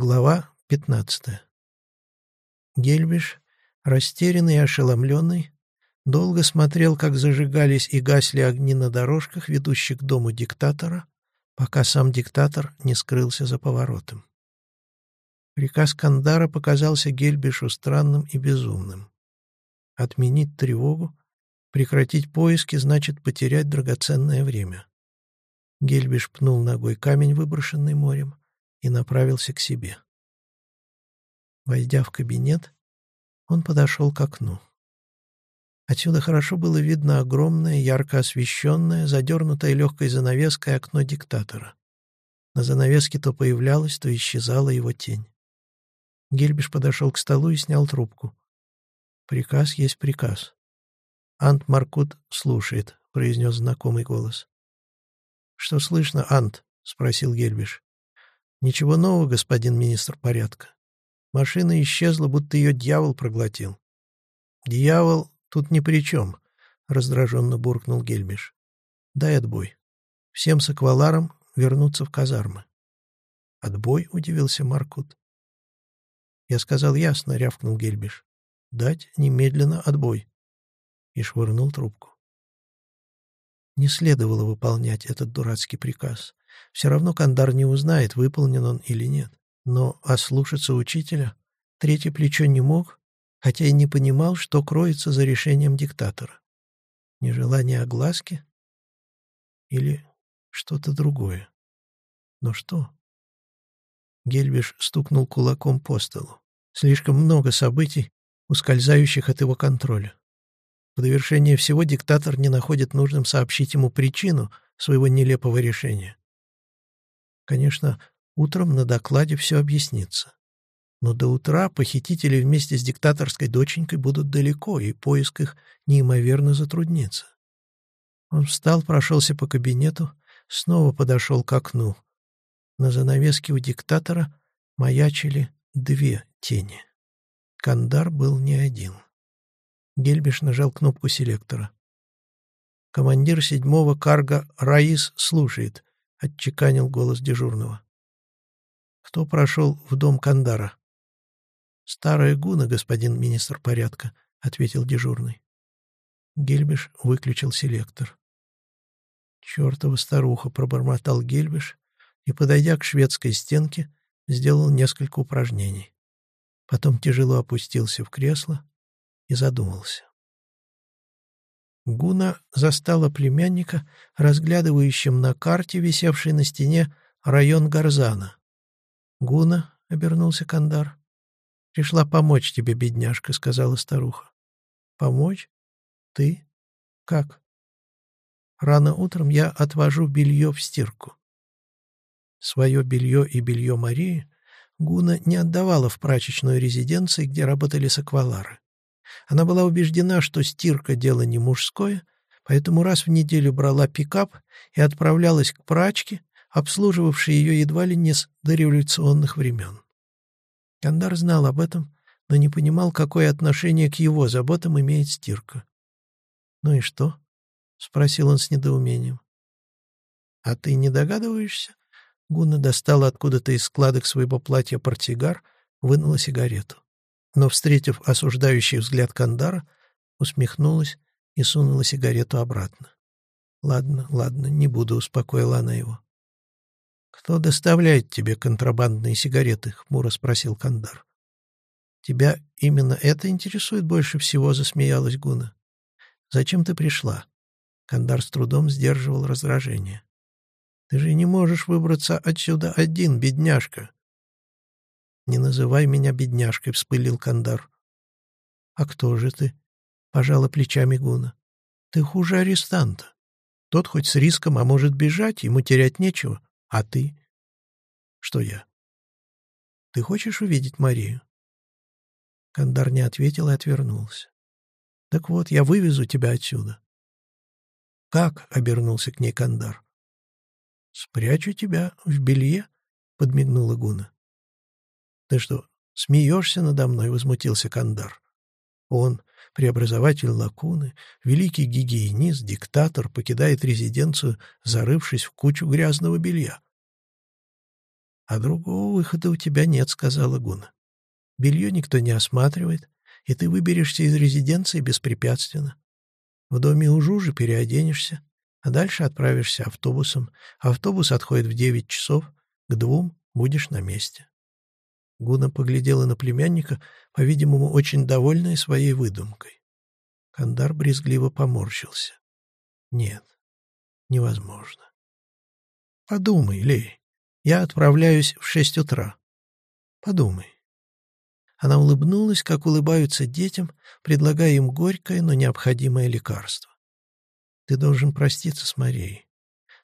Глава пятнадцатая. Гельбиш, растерянный и ошеломленный, долго смотрел, как зажигались и гасли огни на дорожках, ведущих к дому диктатора, пока сам диктатор не скрылся за поворотом. Приказ Кандара показался Гельбишу странным и безумным. Отменить тревогу, прекратить поиски значит потерять драгоценное время. Гельбиш пнул ногой камень, выброшенный морем, и направился к себе. Войдя в кабинет, он подошел к окну. Отсюда хорошо было видно огромное, ярко освещенное, задернутое легкой занавеской окно диктатора. На занавеске то появлялась, то исчезала его тень. Гельбиш подошел к столу и снял трубку. «Приказ есть приказ». «Ант Маркут слушает», — произнес знакомый голос. «Что слышно, Ант?» — спросил Гельбиш. «Ничего нового, господин министр порядка. Машина исчезла, будто ее дьявол проглотил». «Дьявол тут ни при чем», — раздраженно буркнул Гельбиш. «Дай отбой. Всем с акваларом вернуться в казармы». «Отбой?» — удивился Маркут. «Я сказал ясно», — рявкнул Гельбиш. «Дать немедленно отбой». И швырнул трубку. Не следовало выполнять этот дурацкий приказ. Все равно Кандар не узнает, выполнен он или нет. Но ослушаться учителя третье плечо не мог, хотя и не понимал, что кроется за решением диктатора. Нежелание огласки или что-то другое. Но что? Гельбиш стукнул кулаком по столу. Слишком много событий, ускользающих от его контроля. В довершение всего диктатор не находит нужным сообщить ему причину своего нелепого решения. Конечно, утром на докладе все объяснится. Но до утра похитители вместе с диктаторской доченькой будут далеко, и поиск их неимоверно затруднится. Он встал, прошелся по кабинету, снова подошел к окну. На занавеске у диктатора маячили две тени. Кандар был не один. Гельбиш нажал кнопку селектора. «Командир седьмого карга Раис слушает», — отчеканил голос дежурного. «Кто прошел в дом Кандара?» «Старая гуна, господин министр порядка», — ответил дежурный. Гельбиш выключил селектор. «Чертова старуха!» — пробормотал Гельбиш и, подойдя к шведской стенке, сделал несколько упражнений. Потом тяжело опустился в кресло, и задумался. Гуна застала племянника, разглядывающим на карте, висевшей на стене, район Гарзана. «Гуна», — обернулся Кандар, — «пришла помочь тебе, бедняжка», — сказала старуха. «Помочь? Ты? Как?» «Рано утром я отвожу белье в стирку». Свое белье и белье Марии Гуна не отдавала в прачечную резиденции, где работали саквалары. Она была убеждена, что стирка — дело не мужское, поэтому раз в неделю брала пикап и отправлялась к прачке, обслуживавшей ее едва ли не с дореволюционных времен. Кандар знал об этом, но не понимал, какое отношение к его заботам имеет стирка. «Ну и что?» — спросил он с недоумением. «А ты не догадываешься?» Гуна достала откуда-то из складок своего платья портсигар, вынула сигарету но, встретив осуждающий взгляд Кандара, усмехнулась и сунула сигарету обратно. «Ладно, ладно, не буду», — успокоила она его. «Кто доставляет тебе контрабандные сигареты?» — хмуро спросил Кандар. «Тебя именно это интересует больше всего?» — засмеялась Гуна. «Зачем ты пришла?» Кандар с трудом сдерживал раздражение. «Ты же не можешь выбраться отсюда один, бедняжка. «Не называй меня бедняжкой», — вспылил Кандар. «А кто же ты?» — пожала плечами Гуна. «Ты хуже арестанта. Тот хоть с риском, а может бежать, ему терять нечего. А ты?» «Что я?» «Ты хочешь увидеть Марию?» Кандар не ответил и отвернулся. «Так вот, я вывезу тебя отсюда». «Как?» — обернулся к ней Кандар. «Спрячу тебя в белье», — подмигнула Гуна. «Ты что, смеешься надо мной?» — возмутился Кандар. Он, преобразователь лакуны, великий гигиенист, диктатор, покидает резиденцию, зарывшись в кучу грязного белья. «А другого выхода у тебя нет», — сказала Гуна. «Белье никто не осматривает, и ты выберешься из резиденции беспрепятственно. В доме у Жужи переоденешься, а дальше отправишься автобусом. Автобус отходит в девять часов, к двум будешь на месте». Гуна поглядела на племянника, по-видимому, очень довольная своей выдумкой. Кандар брезгливо поморщился. «Нет, невозможно». «Подумай, Лей, я отправляюсь в шесть утра. Подумай». Она улыбнулась, как улыбаются детям, предлагая им горькое, но необходимое лекарство. «Ты должен проститься с Марией.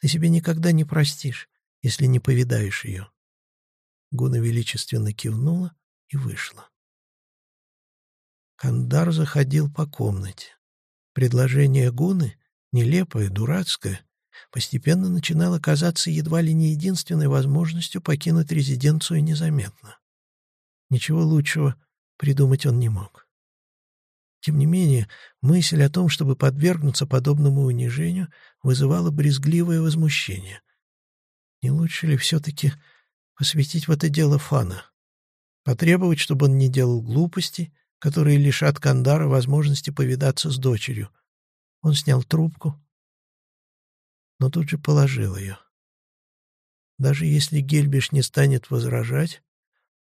Ты себе никогда не простишь, если не повидаешь ее. Гуна величественно кивнула и вышла. Кандар заходил по комнате. Предложение Гуны, нелепое, дурацкое, постепенно начинало казаться едва ли не единственной возможностью покинуть резиденцию незаметно. Ничего лучшего придумать он не мог. Тем не менее, мысль о том, чтобы подвергнуться подобному унижению, вызывала брезгливое возмущение. Не лучше ли все-таки посвятить в это дело Фана, потребовать, чтобы он не делал глупостей, которые лишат Кандара возможности повидаться с дочерью. Он снял трубку, но тут же положил ее. Даже если Гельбиш не станет возражать,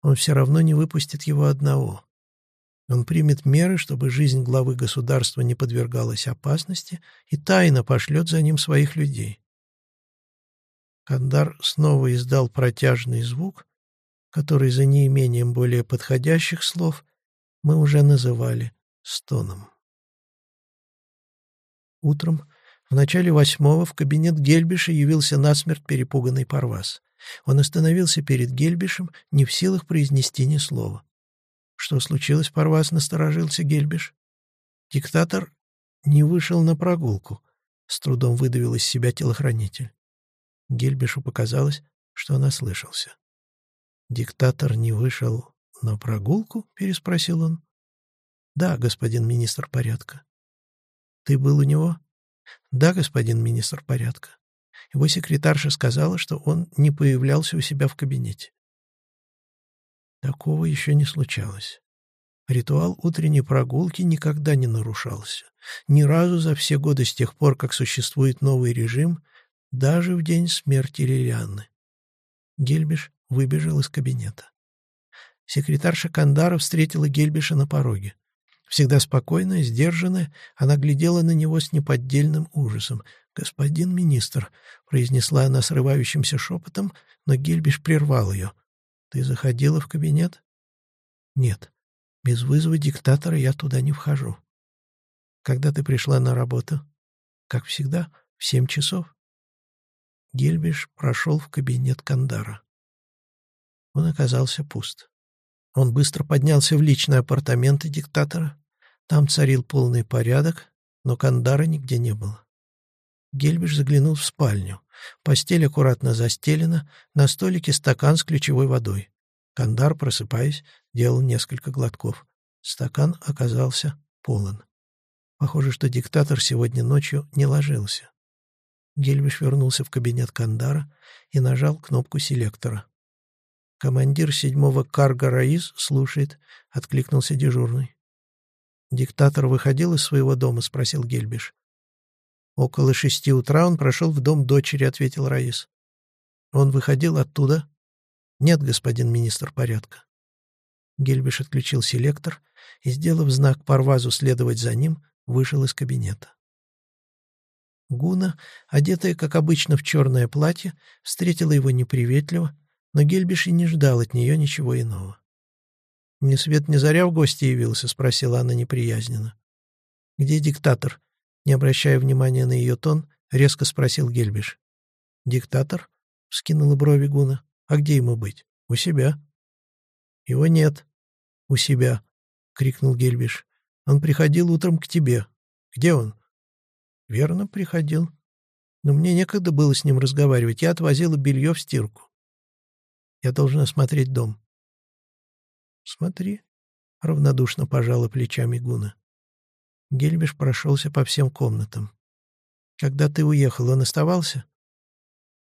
он все равно не выпустит его одного. Он примет меры, чтобы жизнь главы государства не подвергалась опасности, и тайно пошлет за ним своих людей. Кандар снова издал протяжный звук, который за неимением более подходящих слов мы уже называли стоном. Утром, в начале восьмого, в кабинет Гельбиша явился насмерть перепуганный Парвас. Он остановился перед Гельбишем, не в силах произнести ни слова. «Что случилось, Парвас?» — насторожился Гельбиш. «Диктатор не вышел на прогулку», — с трудом выдавил из себя телохранитель. Гельбишу показалось, что он ослышался. «Диктатор не вышел на прогулку?» — переспросил он. «Да, господин министр порядка». «Ты был у него?» «Да, господин министр порядка». Его секретарша сказала, что он не появлялся у себя в кабинете. Такого еще не случалось. Ритуал утренней прогулки никогда не нарушался. Ни разу за все годы с тех пор, как существует новый режим, даже в день смерти Лилианны. Гельбиш выбежал из кабинета. Секретарша Кандара встретила Гельбиша на пороге. Всегда спокойная, сдержанная, она глядела на него с неподдельным ужасом. «Господин министр», — произнесла она срывающимся шепотом, но Гельбиш прервал ее. «Ты заходила в кабинет?» «Нет. Без вызова диктатора я туда не вхожу». «Когда ты пришла на работу?» «Как всегда, в семь часов». Гельбиш прошел в кабинет Кандара. Он оказался пуст. Он быстро поднялся в личные апартаменты диктатора. Там царил полный порядок, но Кандара нигде не было. Гельбиш заглянул в спальню. Постель аккуратно застелена, на столике стакан с ключевой водой. Кандар, просыпаясь, делал несколько глотков. Стакан оказался полон. Похоже, что диктатор сегодня ночью не ложился. Гельвиш вернулся в кабинет Кандара и нажал кнопку селектора. «Командир седьмого карга Раис слушает», — откликнулся дежурный. «Диктатор выходил из своего дома?» — спросил Гельбиш. «Около шести утра он прошел в дом дочери», — ответил Раис. «Он выходил оттуда?» «Нет, господин министр порядка». Гельбиш отключил селектор и, сделав знак Парвазу следовать за ним, вышел из кабинета. Гуна, одетая, как обычно, в черное платье, встретила его неприветливо, но Гельбиш и не ждал от нее ничего иного. «Ни свет ни заря в гости явился?» — спросила она неприязненно. «Где диктатор?» — не обращая внимания на ее тон, резко спросил Гельбиш. «Диктатор?» — вскинула брови Гуна. «А где ему быть? У себя». «Его нет». «У себя», — крикнул Гельбиш. «Он приходил утром к тебе. Где он?» Верно, приходил. Но мне некогда было с ним разговаривать. Я отвозила белье в стирку. Я должен осмотреть дом. Смотри, — равнодушно пожала плечами Гуна. Гельбиш прошелся по всем комнатам. Когда ты уехал, он оставался?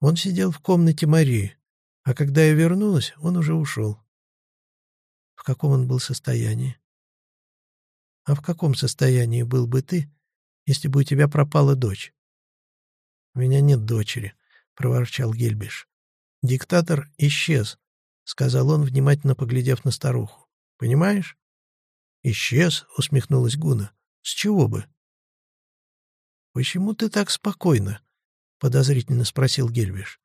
Он сидел в комнате Марии, А когда я вернулась, он уже ушел. В каком он был состоянии? А в каком состоянии был бы ты, если бы у тебя пропала дочь? — У меня нет дочери, — проворчал Гельбиш. — Диктатор исчез, — сказал он, внимательно поглядев на старуху. — Понимаешь? — Исчез, — усмехнулась Гуна. — С чего бы? — Почему ты так спокойно? — подозрительно спросил Гельбиш.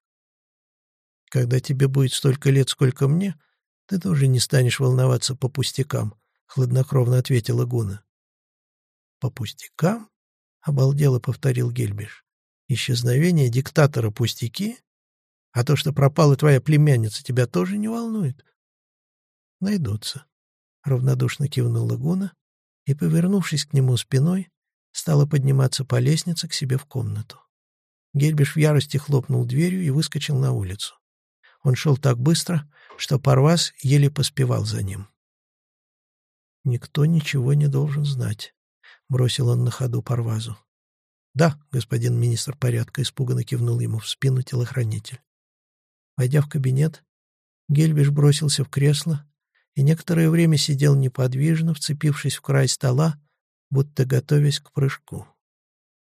— Когда тебе будет столько лет, сколько мне, ты тоже не станешь волноваться по пустякам, — хладнокровно ответила Гуна. — По пустякам? — обалдело повторил Гельбиш. — Исчезновение диктатора пустяки? А то, что пропала твоя племянница, тебя тоже не волнует? — Найдутся, — равнодушно кивнула Гуна и, повернувшись к нему спиной, стала подниматься по лестнице к себе в комнату. Гельбиш в ярости хлопнул дверью и выскочил на улицу. Он шел так быстро, что Парвас еле поспевал за ним. «Никто ничего не должен знать», — бросил он на ходу Парвазу. «Да, господин министр порядка», — испуганно кивнул ему в спину телохранитель. Войдя в кабинет, Гельбиш бросился в кресло и некоторое время сидел неподвижно, вцепившись в край стола, будто готовясь к прыжку.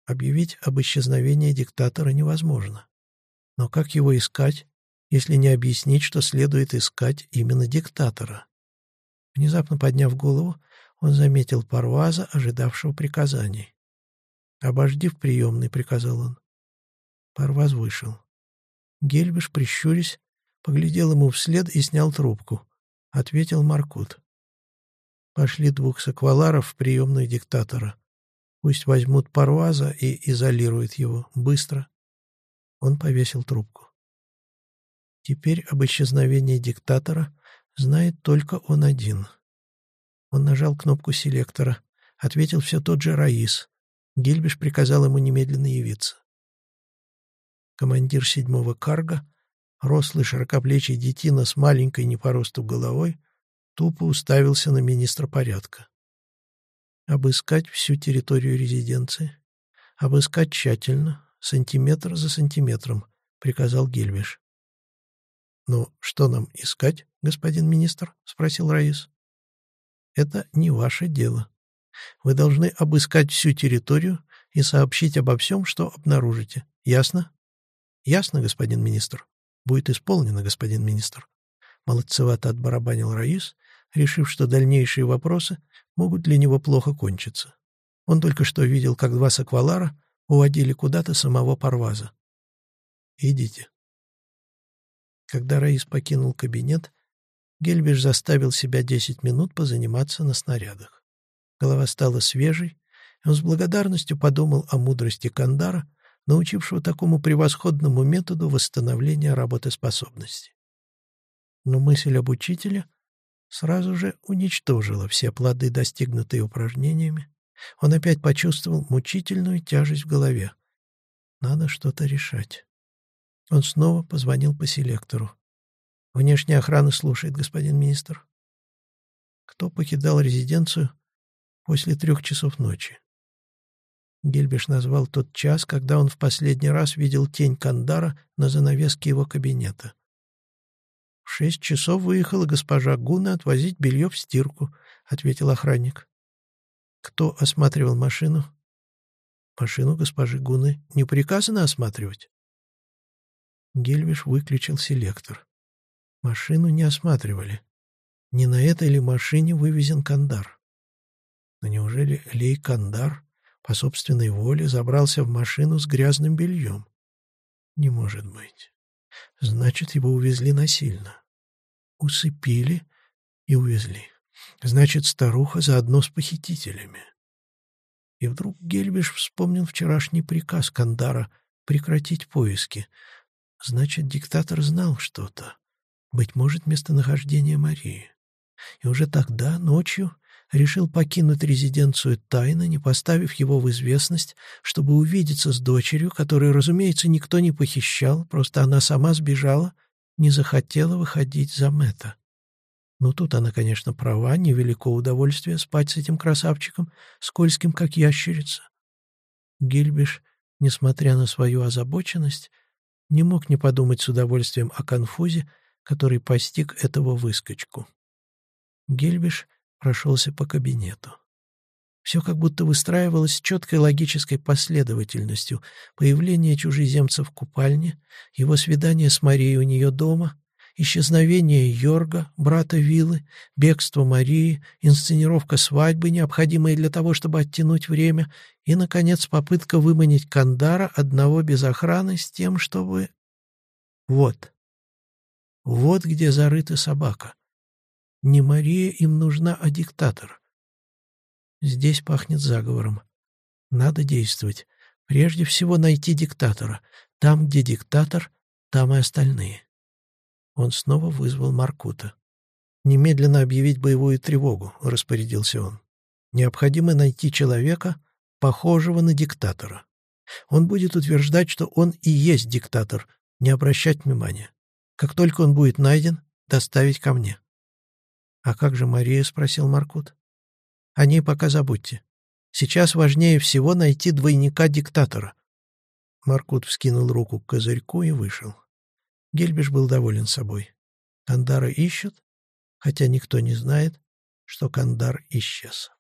Объявить об исчезновении диктатора невозможно. Но как его искать, если не объяснить, что следует искать именно диктатора? Внезапно подняв голову, он заметил Парваза, ожидавшего приказаний. «Обожди в приемной», — приказал он. Парваз вышел. Гельбиш, прищурясь, поглядел ему вслед и снял трубку. Ответил Маркут. «Пошли двух сакваларов в приемную диктатора. Пусть возьмут Парваза и изолируют его. Быстро». Он повесил трубку. Теперь об исчезновении диктатора знает только он один. Он нажал кнопку селектора. Ответил все тот же Раис. Гильбиш приказал ему немедленно явиться. Командир седьмого карга, рослый широкоплечий детина с маленькой не по росту головой, тупо уставился на министра порядка. Обыскать всю территорию резиденции. Обыскать тщательно, сантиметр за сантиметром, приказал Гельвиш. «Ну, что нам искать, господин министр?» — спросил Раис. «Это не ваше дело. Вы должны обыскать всю территорию и сообщить обо всем, что обнаружите. Ясно?» «Ясно, господин министр?» «Будет исполнено, господин министр». Молодцевато отбарабанил Раис, решив, что дальнейшие вопросы могут для него плохо кончиться. Он только что видел, как два саквалара уводили куда-то самого Парваза. «Идите», когда Раис покинул кабинет, Гельбиш заставил себя десять минут позаниматься на снарядах. Голова стала свежей, он с благодарностью подумал о мудрости Кандара, научившего такому превосходному методу восстановления работоспособности. Но мысль об учителе сразу же уничтожила все плоды, достигнутые упражнениями. Он опять почувствовал мучительную тяжесть в голове. Надо что-то решать. Он снова позвонил по селектору. «Внешняя охрана слушает, господин министр». Кто покидал резиденцию после трех часов ночи? Гельбиш назвал тот час, когда он в последний раз видел тень Кандара на занавеске его кабинета. «В шесть часов выехала госпожа Гуна отвозить белье в стирку», — ответил охранник. «Кто осматривал машину?» «Машину госпожи Гуны не приказано осматривать?» Гельвиш выключил селектор. Машину не осматривали. Не на этой ли машине вывезен Кандар? Но неужели Лей Кандар по собственной воле забрался в машину с грязным бельем? Не может быть. Значит, его увезли насильно. Усыпили и увезли. Значит, старуха заодно с похитителями. И вдруг Гельвиш вспомнил вчерашний приказ Кандара прекратить поиски, Значит, диктатор знал что-то. Быть может, местонахождение Марии. И уже тогда, ночью, решил покинуть резиденцию тайно, не поставив его в известность, чтобы увидеться с дочерью, которую, разумеется, никто не похищал, просто она сама сбежала, не захотела выходить за Мэтта. Ну, тут она, конечно, права, невелико удовольствие спать с этим красавчиком, скользким, как ящерица. Гильбиш, несмотря на свою озабоченность, Не мог не подумать с удовольствием о конфузе, который постиг этого выскочку. Гельбиш прошелся по кабинету. Все как будто выстраивалось четкой логической последовательностью. Появление чужеземца в купальне, его свидание с Марией у нее дома, исчезновение Йорга, брата Вилы, бегство Марии, инсценировка свадьбы, необходимая для того, чтобы оттянуть время, и, наконец, попытка выманить Кандара одного без охраны с тем, чтобы... Вот. Вот где зарыта собака. Не Мария им нужна, а диктатор. Здесь пахнет заговором. Надо действовать. Прежде всего найти диктатора. Там, где диктатор, там и остальные. Он снова вызвал Маркута. «Немедленно объявить боевую тревогу», — распорядился он. «Необходимо найти человека, похожего на диктатора. Он будет утверждать, что он и есть диктатор, не обращать внимания. Как только он будет найден, доставить ко мне». «А как же Мария?» — спросил Маркут. «О ней пока забудьте. Сейчас важнее всего найти двойника диктатора». Маркут вскинул руку к козырьку и вышел. Гельбиш был доволен собой. Кандара ищут, хотя никто не знает, что Кандар исчез.